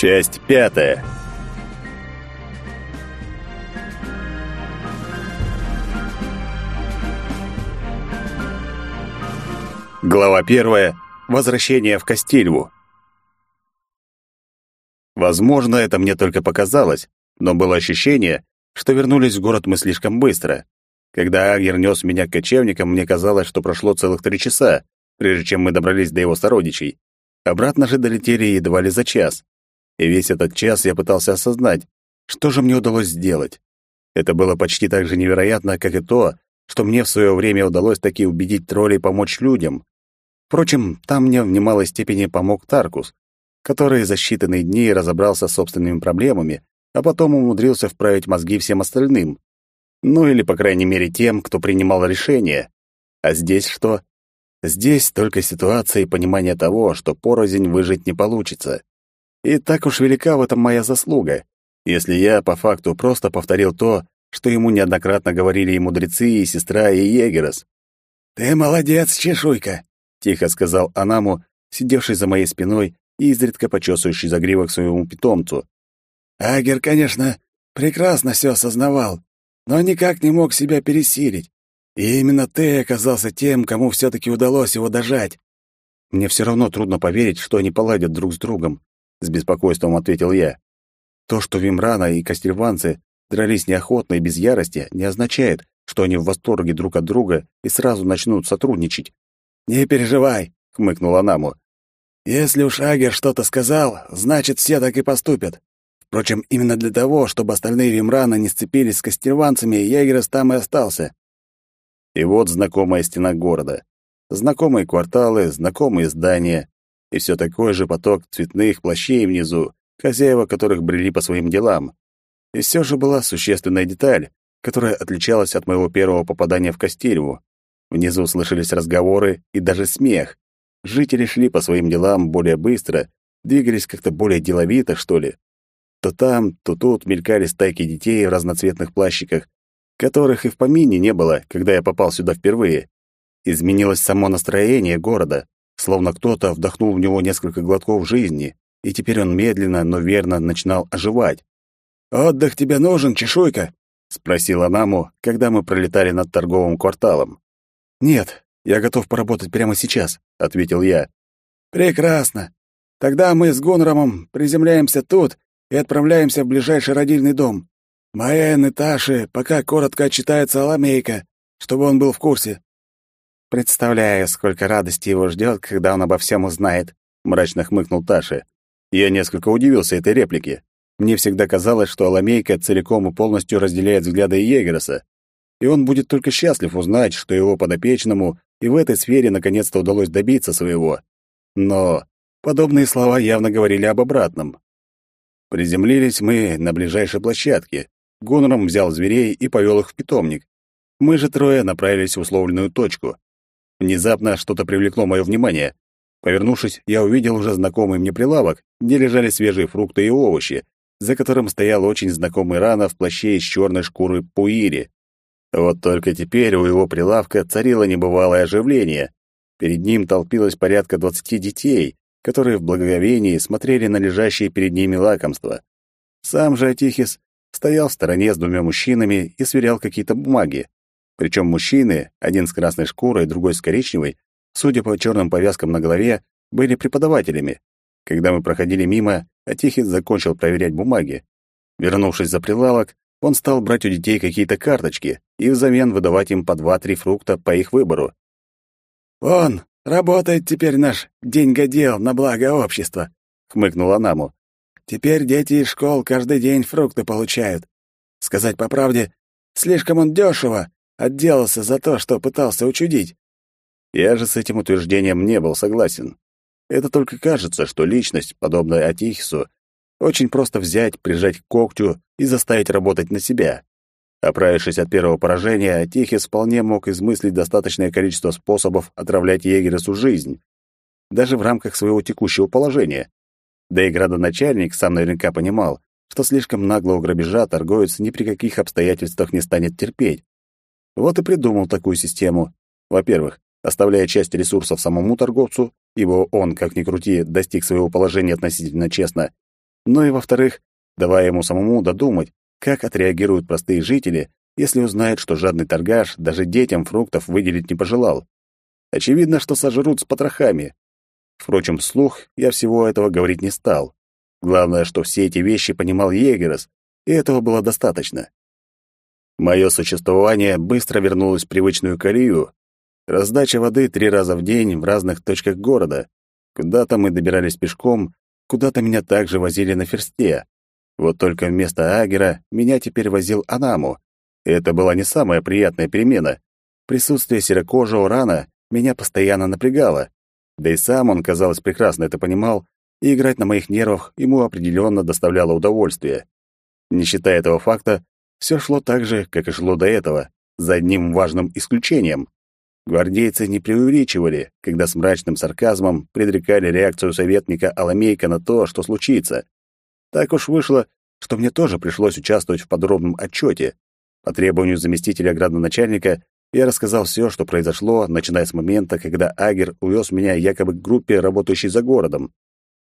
Часть пятая. Глава первая. Возвращение в Кастильву. Возможно, это мне только показалось, но было ощущение, что вернулись в город мы слишком быстро. Когда Агер нес меня к кочевникам, мне казалось, что прошло целых три часа, прежде чем мы добрались до его сородичей. Обратно же долетели едва ли за час. И весь этот час я пытался осознать, что же мне удалось сделать. Это было почти так же невероятно, как и то, что мне в свое время удалось таки убедить троллей помочь людям. Впрочем, там мне в немалой степени помог Таркус, который за считанные дни разобрался с собственными проблемами, а потом умудрился вправить мозги всем остальным. Ну или, по крайней мере, тем, кто принимал решения. А здесь что? Здесь только ситуация и понимание того, что порознь выжить не получится. И так уж велика в этом моя заслуга, если я по факту просто повторил то, что ему неоднократно говорили и мудрецы, и сестра, и егерос. «Ты молодец, чешуйка!» — тихо сказал Анаму, сидевший за моей спиной и изредка почесывающий загривок своему питомцу. «Агер, конечно, прекрасно все осознавал, но никак не мог себя пересилить. И именно ты оказался тем, кому все-таки удалось его дожать. Мне все равно трудно поверить, что они поладят друг с другом, с беспокойством ответил я. То, что Вимрана и Кастельванцы дрались неохотно и без ярости, не означает, что они в восторге друг от друга и сразу начнут сотрудничать. Не переживай, хмыкнула Наму. Если уж Агер что-то сказал, значит, все так и поступят. Впрочем, именно для того, чтобы остальные Вимрана не сцепились с костерванцами, Егерс там и остался. И вот знакомая стена города. Знакомые кварталы, знакомые здания. И все такой же поток цветных плащей внизу, хозяева которых брели по своим делам. И все же была существенная деталь, которая отличалась от моего первого попадания в Костельву. Внизу слышались разговоры и даже смех. Жители шли по своим делам более быстро, двигались как-то более деловито, что ли. То там, то тут мелькали стайки детей в разноцветных плащиках, которых и в помине не было, когда я попал сюда впервые. Изменилось само настроение города, словно кто-то вдохнул в него несколько глотков жизни, и теперь он медленно, но верно начинал оживать. «Отдых тебе нужен, чешуйка?» — спросила Наму, когда мы пролетали над торговым кварталом. «Нет, я готов поработать прямо сейчас», — ответил я. «Прекрасно. Тогда мы с Гунрамом приземляемся тут и отправляемся в ближайший родильный дом. Маэн и Таши пока коротко отчитается Аламейка, чтобы он был в курсе. Представляю, сколько радости его ждет, когда он обо всем узнает, мрачно хмыкнул Таша. Я несколько удивился этой реплике. Мне всегда казалось, что Аламейка целиком и полностью разделяет взгляды Егероса, и он будет только счастлив узнать, что его подопечному и в этой сфере наконец-то удалось добиться своего. Но подобные слова явно говорили об обратном. Приземлились мы на ближайшей площадке, Гуннером взял зверей и повел их в питомник. Мы же трое направились в условленную точку. Внезапно что-то привлекло мое внимание. Повернувшись, я увидел уже знакомый мне прилавок, где лежали свежие фрукты и овощи, за которым стоял очень знакомый рана в плаще из черной шкуры пуири. Вот только теперь у его прилавка царило небывалое оживление. Перед ним толпилось порядка двадцати детей, которые в благоговении смотрели на лежащие перед ними лакомства. Сам же Атихис стоял в стороне с двумя мужчинами и сверял какие-то бумаги. Причем мужчины, один с красной шкурой, другой с коричневой, судя по черным повязкам на голове, были преподавателями. Когда мы проходили мимо, Атихис закончил проверять бумаги. Вернувшись за прилавок, он стал брать у детей какие-то карточки и взамен выдавать им по два-три фрукта по их выбору. «Вон, работает теперь наш деньгодел на благо общества», — хмыкнула Наму. Теперь дети из школ каждый день фрукты получают. Сказать по правде, слишком он дешево отделался за то, что пытался учудить. Я же с этим утверждением не был согласен. Это только кажется, что личность, подобная Атихису, очень просто взять, прижать к когтю и заставить работать на себя. Оправившись от первого поражения, Атихис вполне мог измыслить достаточное количество способов отравлять Егересу жизнь, даже в рамках своего текущего положения. Да и градоначальник сам наверняка понимал, что слишком наглого грабежа торговец ни при каких обстоятельствах не станет терпеть. Вот и придумал такую систему. Во-первых, оставляя часть ресурсов самому торговцу, ибо он, как ни крути, достиг своего положения относительно честно. но и, во-вторых, давая ему самому додумать, как отреагируют простые жители, если узнают, что жадный торгаш даже детям фруктов выделить не пожелал. Очевидно, что сожрут с потрохами. Впрочем, вслух я всего этого говорить не стал. Главное, что все эти вещи понимал Егерос, и этого было достаточно. Мое существование быстро вернулось в привычную колею. Раздача воды три раза в день в разных точках города. Куда-то мы добирались пешком, куда-то меня также возили на ферсте. Вот только вместо Агера меня теперь возил Анаму. Это была не самая приятная перемена. Присутствие серокожего рана меня постоянно напрягало. Да и сам он, казалось, прекрасно это понимал, и играть на моих нервах ему определенно доставляло удовольствие. Не считая этого факта, все шло так же, как и шло до этого, за одним важным исключением. Гвардейцы не преувеличивали, когда с мрачным сарказмом предрекали реакцию советника Аламейка на то, что случится. Так уж вышло, что мне тоже пришлось участвовать в подробном отчете. По требованию заместителя градоначальника я рассказал все, что произошло, начиная с момента, когда Агер увез меня якобы к группе, работающей за городом.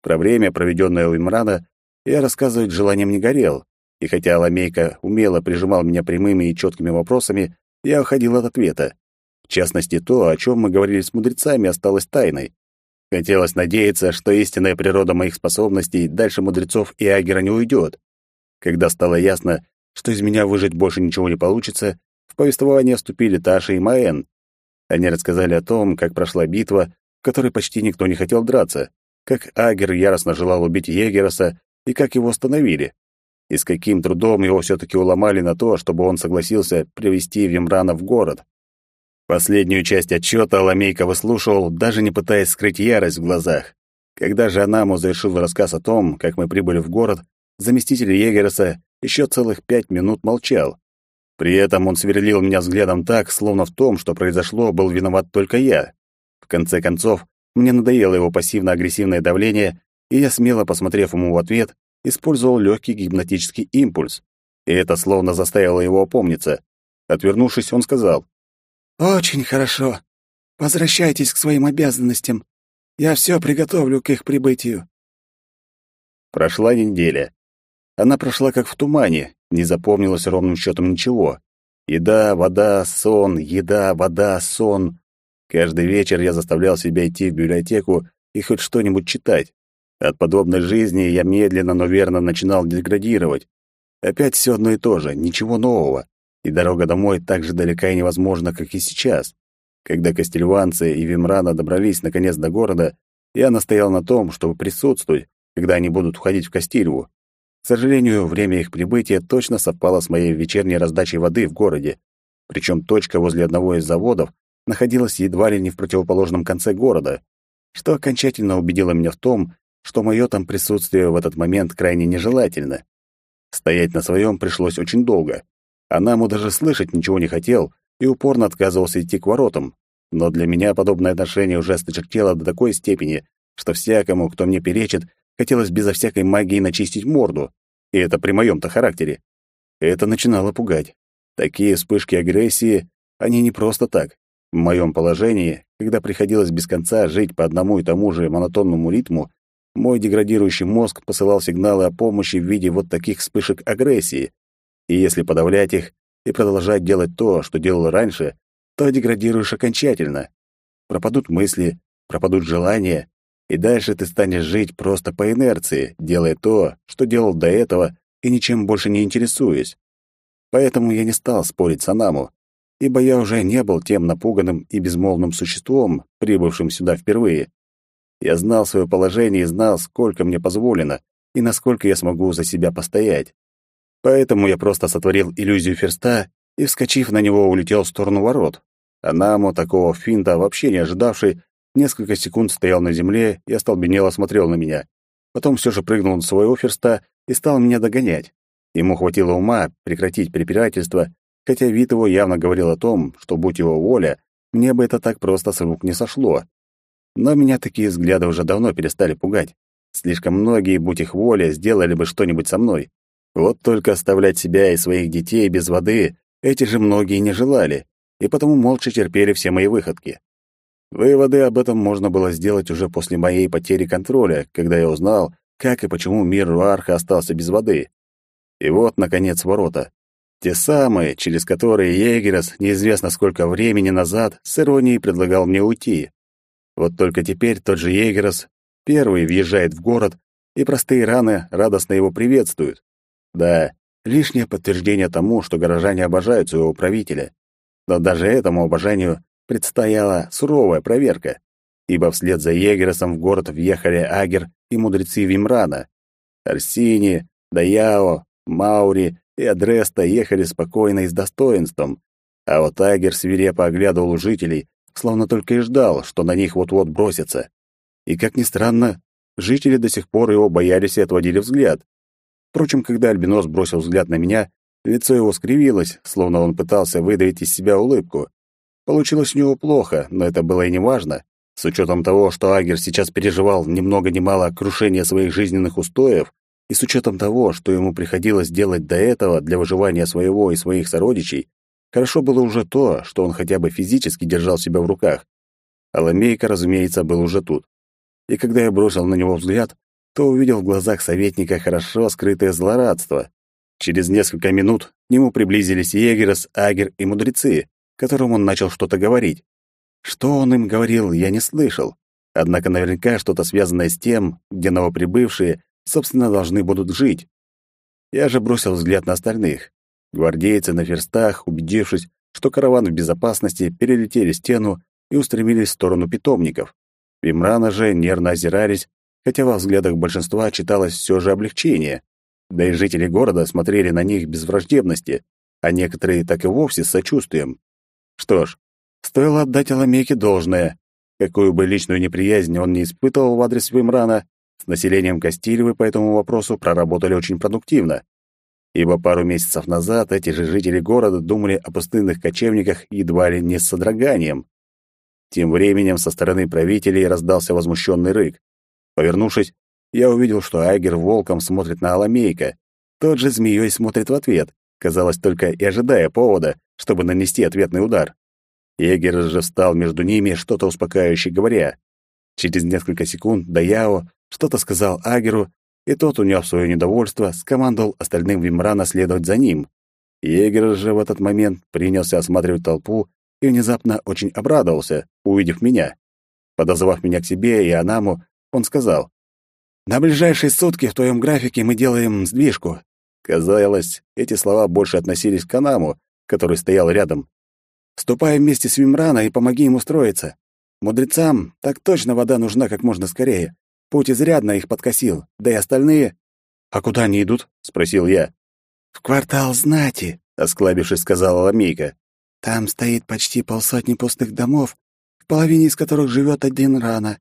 Про время, проведенное у Имрана, я рассказывать желанием не горел, и хотя Ламейка умело прижимал меня прямыми и четкими вопросами, я уходил от ответа. В частности, то, о чем мы говорили с мудрецами, осталось тайной. Хотелось надеяться, что истинная природа моих способностей дальше мудрецов и Агера не уйдет. Когда стало ясно, что из меня выжить больше ничего не получится, в повествование вступили Таша и Маэн. Они рассказали о том, как прошла битва, в которой почти никто не хотел драться, как Агер яростно желал убить Егероса и как его остановили и с каким трудом его все-таки уломали на то, чтобы он согласился привести Вимрана в город. Последнюю часть отчета Ламейка выслушивал, даже не пытаясь скрыть ярость в глазах. Когда же Анаму завершил рассказ о том, как мы прибыли в город, заместитель Егереса еще целых пять минут молчал. При этом он сверлил меня взглядом так, словно в том, что произошло, был виноват только я. В конце концов, мне надоело его пассивно-агрессивное давление, и я, смело посмотрев ему в ответ, использовал легкий гипнотический импульс, и это словно заставило его опомниться. Отвернувшись, он сказал, «Очень хорошо. Возвращайтесь к своим обязанностям. Я все приготовлю к их прибытию». Прошла неделя. Она прошла как в тумане, не запомнилось ровным счетом ничего. Еда, вода, сон, еда, вода, сон. Каждый вечер я заставлял себя идти в библиотеку и хоть что-нибудь читать. От подобной жизни я медленно, но верно начинал деградировать. Опять все одно и то же, ничего нового. И дорога домой так же далека и невозможна, как и сейчас. Когда костельванцы и Вимрана добрались наконец до города, я настоял на том, чтобы присутствовать, когда они будут входить в Костильву. К сожалению, время их прибытия точно совпало с моей вечерней раздачей воды в городе. Причем точка возле одного из заводов находилась едва ли не в противоположном конце города, что окончательно убедило меня в том, что мое там присутствие в этот момент крайне нежелательно. Стоять на своем пришлось очень долго. А наму даже слышать ничего не хотел и упорно отказывался идти к воротам. Но для меня подобное отношение уже сточертело до такой степени, что всякому, кто мне перечит, хотелось безо всякой магии начистить морду. И это при моем-то характере. Это начинало пугать. Такие вспышки агрессии, они не просто так. В моем положении, когда приходилось без конца жить по одному и тому же монотонному ритму, мой деградирующий мозг посылал сигналы о помощи в виде вот таких вспышек агрессии. И если подавлять их и продолжать делать то, что делал раньше, то деградируешь окончательно. Пропадут мысли, пропадут желания, и дальше ты станешь жить просто по инерции, делая то, что делал до этого, и ничем больше не интересуясь. Поэтому я не стал спорить с Анаму, ибо я уже не был тем напуганным и безмолвным существом, прибывшим сюда впервые. Я знал свое положение и знал, сколько мне позволено и насколько я смогу за себя постоять. Поэтому я просто сотворил иллюзию ферста и, вскочив на него, улетел в сторону ворот. А Наму, такого финта вообще не ожидавший, несколько секунд стоял на земле и остолбенело смотрел на меня. Потом все же прыгнул на своего ферста и стал меня догонять. Ему хватило ума прекратить препирательство, хотя вид его явно говорил о том, что, будь его воля, мне бы это так просто с рук не сошло. Но меня такие взгляды уже давно перестали пугать. Слишком многие, будь их воля, сделали бы что-нибудь со мной. Вот только оставлять себя и своих детей без воды эти же многие не желали, и потому молча терпели все мои выходки. Выводы об этом можно было сделать уже после моей потери контроля, когда я узнал, как и почему мир Руарха остался без воды. И вот, наконец, ворота. Те самые, через которые Егерас неизвестно сколько времени назад с иронией предлагал мне уйти. Вот только теперь тот же Егерас первый въезжает в город, и простые раны радостно его приветствуют. Да, лишнее подтверждение тому, что горожане обожают своего правителя. Но даже этому обожанию предстояла суровая проверка, ибо вслед за Егеросом в город въехали Агер и мудрецы Вимрана. Арсини, Даяо, Маури и Адреста ехали спокойно и с достоинством, а вот Агер свирепо оглядывал жителей, словно только и ждал, что на них вот-вот бросятся. И, как ни странно, жители до сих пор его боялись и отводили взгляд. Впрочем, когда Альбинос бросил взгляд на меня, лицо его скривилось, словно он пытался выдавить из себя улыбку. Получилось у него плохо, но это было и не важно. С учетом того, что Агер сейчас переживал ни много ни мало крушение своих жизненных устоев, и с учетом того, что ему приходилось делать до этого для выживания своего и своих сородичей, хорошо было уже то, что он хотя бы физически держал себя в руках. Аламейка, разумеется, был уже тут. И когда я бросил на него взгляд, то увидел в глазах советника хорошо скрытое злорадство. Через несколько минут к нему приблизились Егерос, Агер и мудрецы, которым он начал что-то говорить. Что он им говорил, я не слышал. Однако наверняка что-то связанное с тем, где новоприбывшие собственно, должны будут жить. Я же бросил взгляд на остальных. Гвардейцы на ферстах, убедившись, что караван в безопасности, перелетели стену и устремились в сторону питомников. Вимрана же нервно озирались, хотя во взглядах большинства читалось все же облегчение. Да и жители города смотрели на них без враждебности, а некоторые так и вовсе с сочувствием. Что ж, стоило отдать Аламейке должное. Какую бы личную неприязнь он не испытывал в адрес Вимрана, с населением Кастильевы по этому вопросу проработали очень продуктивно, ибо пару месяцев назад эти же жители города думали о пустынных кочевниках едва ли не с содроганием. Тем временем со стороны правителей раздался возмущенный рык. Повернувшись, я увидел, что Айгер волком смотрит на Аламейка. Тот же змеей смотрит в ответ, казалось, только и ожидая повода, чтобы нанести ответный удар. Егер же встал между ними, что-то успокаивающе говоря. Через несколько секунд Даяо что-то сказал Агеру, и тот, уняв свое недовольство, скомандовал остальным Вимрана следовать за ним. Егер же в этот момент принялся осматривать толпу и внезапно очень обрадовался, увидев меня. Подозвав меня к себе и Анаму, он сказал, «На ближайшие сутки в твоем графике мы делаем сдвижку». Казалось, эти слова больше относились к Анаму, который стоял рядом. «Ступай вместе с Вимрана и помоги им устроиться. Мудрецам так точно вода нужна как можно скорее. Путь изрядно их подкосил, да и остальные... «А куда они идут?» — спросил я. «В квартал знати», — осклабившись, сказала Ламейка. «Там стоит почти полсотни пустых домов, в половине из которых живет один рана.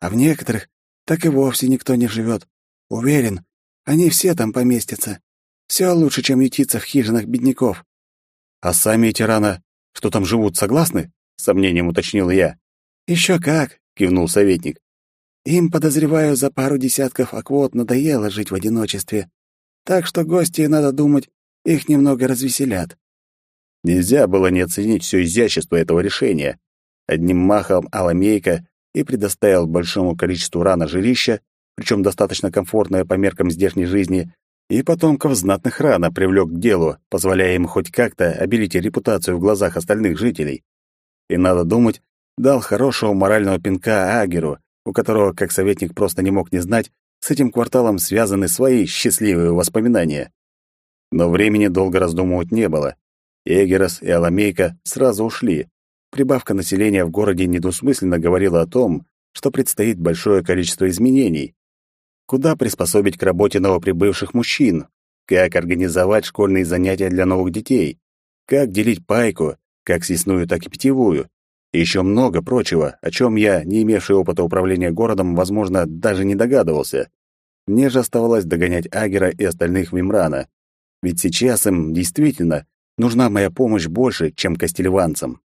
А в некоторых так и вовсе никто не живет. Уверен, они все там поместятся. Все лучше, чем ютиться в хижинах бедняков». «А сами эти рана, что там живут, согласны?» — сомнением уточнил я. Еще как», — кивнул советник. Им, подозреваю, за пару десятков аквот надоело жить в одиночестве. Так что гости, надо думать, их немного развеселят. Нельзя было не оценить все изящество этого решения. Одним махом Аламейка и предоставил большому количеству рана жилища, причем достаточно комфортное по меркам здешней жизни, и потомков знатных рана привлек к делу, позволяя им хоть как-то обелить репутацию в глазах остальных жителей. И, надо думать, дал хорошего морального пинка Агеру, у которого, как советник, просто не мог не знать, с этим кварталом связаны свои счастливые воспоминания. Но времени долго раздумывать не было. Эгерос и Аламейка сразу ушли. Прибавка населения в городе недвусмысленно говорила о том, что предстоит большое количество изменений. Куда приспособить к работе новоприбывших мужчин? Как организовать школьные занятия для новых детей? Как делить пайку, как съестную, так и питьевую? И еще много прочего, о чем я, не имевший опыта управления городом, возможно, даже не догадывался. Мне же оставалось догонять Агера и остальных Вимрана. Ведь сейчас им действительно нужна моя помощь больше, чем кастельванцам.